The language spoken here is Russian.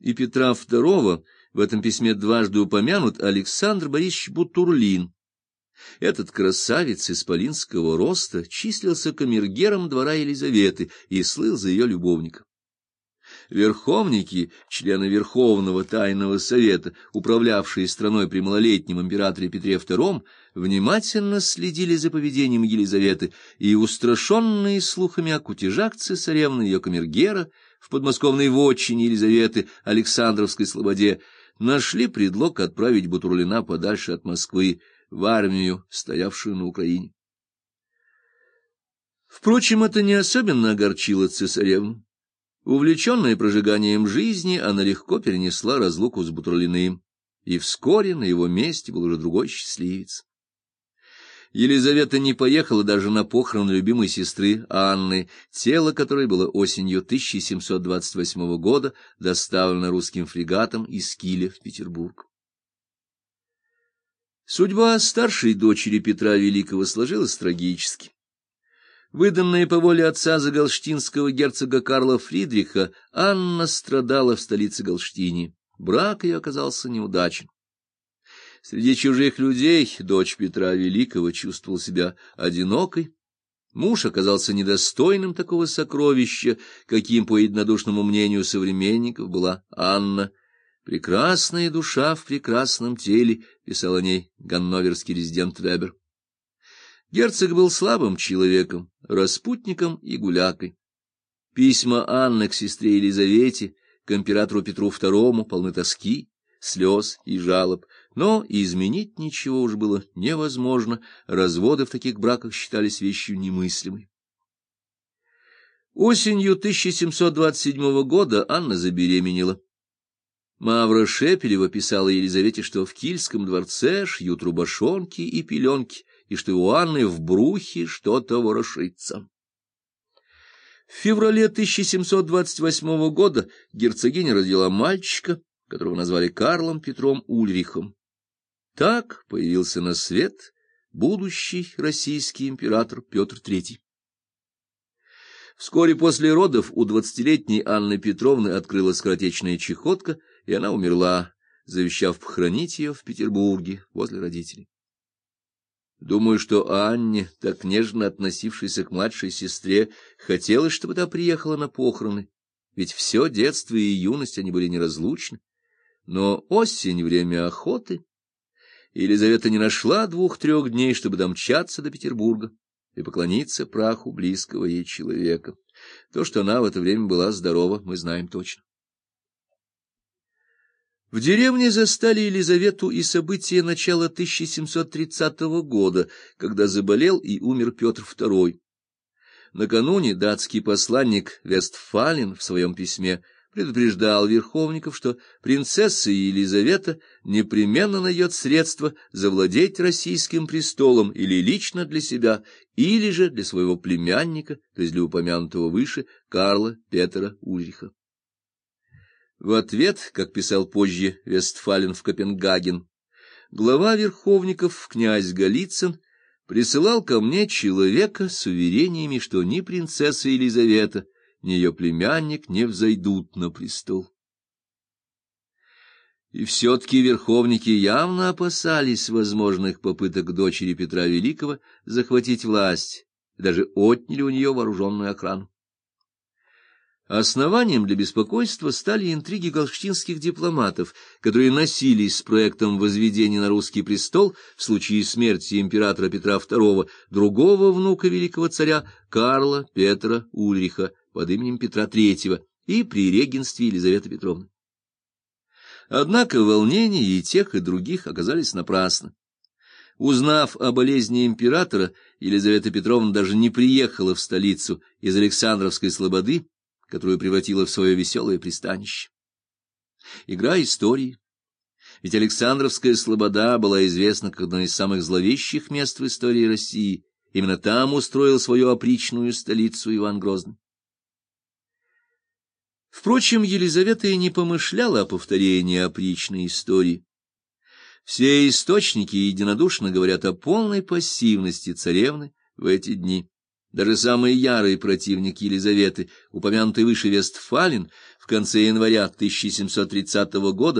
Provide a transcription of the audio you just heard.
и Петра II в этом письме дважды упомянут Александр Борисович Бутурлин. Этот красавец исполинского роста числился камергером двора Елизаветы и слыл за ее любовника. Верховники, члены Верховного Тайного Совета, управлявшие страной при малолетнем императоре Петре II, внимательно следили за поведением Елизаветы и, устрашенные слухами о кутежах цесаревны ее камергера в подмосковной вотчине Елизаветы Александровской Слободе, нашли предлог отправить Бутурлина подальше от Москвы, в армию, стоявшую на Украине. Впрочем, это не особенно огорчило цесаревну. Увлеченная прожиганием жизни, она легко перенесла разлуку с Бутурлиным, и вскоре на его месте был уже другой счастливец. Елизавета не поехала даже на похороны любимой сестры Анны, тело которой было осенью 1728 года доставлено русским фрегатом из Киля в Петербург. Судьба старшей дочери Петра Великого сложилась трагически. Выданная по воле отца за галштинского герцога Карла Фридриха, Анна страдала в столице Галштини. Брак ее оказался неудачен. Среди чужих людей дочь Петра Великого чувствовала себя одинокой. Муж оказался недостойным такого сокровища, каким, по единодушному мнению современников, была Анна. «Прекрасная душа в прекрасном теле», — писал о ней ганноверский резидент Вебер. Герцог был слабым человеком, распутником и гулякой. Письма Анны к сестре Елизавете, к императору Петру II полны тоски, слез и жалоб, но изменить ничего уж было невозможно, разводы в таких браках считались вещью немыслимой. Осенью 1727 года Анна забеременела. Мавра Шепелева писала Елизавете, что в Кильском дворце шьют рубашонки и пеленки, и что у Анны в брухе что-то ворошится. В феврале 1728 года герцогиня родила мальчика, которого назвали Карлом Петром Ульрихом. Так появился на свет будущий российский император Петр III. Вскоре после родов у двадцатилетней Анны Петровны открылась скоротечная чехотка, и она умерла, завещав похоронить ее в Петербурге возле родителей. Думаю, что Анне, так нежно относившейся к младшей сестре, хотелось, чтобы та приехала на похороны, ведь все детство и юность они были неразлучны. Но осень — время охоты. Елизавета не нашла двух-трех дней, чтобы домчаться до Петербурга и поклониться праху близкого ей человека. То, что она в это время была здорова, мы знаем точно. В деревне застали Елизавету и события начала 1730 года, когда заболел и умер Петр II. Накануне датский посланник Вестфален в своем письме предупреждал верховников, что принцесса Елизавета непременно найдет средства завладеть российским престолом или лично для себя, или же для своего племянника, то есть для упомянутого выше Карла Петра Ульриха. В ответ, как писал позже Вестфален в Копенгаген, глава верховников, князь Голицын, присылал ко мне человека с уверениями, что ни принцесса Елизавета, ни ее племянник не взойдут на престол. И все-таки верховники явно опасались возможных попыток дочери Петра Великого захватить власть, даже отняли у нее вооруженную охрану. Основанием для беспокойства стали интриги галштинских дипломатов, которые носились с проектом возведения на русский престол в случае смерти императора Петра II, другого внука великого царя Карла Петра Ульриха под именем Петра III и при регенстве Елизаветы Петровны. Однако волнения и тех, и других оказались напрасны. Узнав о болезни императора, Елизавета Петровна даже не приехала в столицу из Александровской слободы, которую превратила в свое веселое пристанище. Игра истории. Ведь Александровская слобода была известна как одно из самых зловещих мест в истории России. Именно там устроил свою опричную столицу Иван Грозный. Впрочем, Елизавета и не помышляла о повторении опричной истории. Все источники единодушно говорят о полной пассивности царевны в эти дни. Даже самый ярый противник Елизаветы, упомянутый выше Вестфален, в конце января 1730 года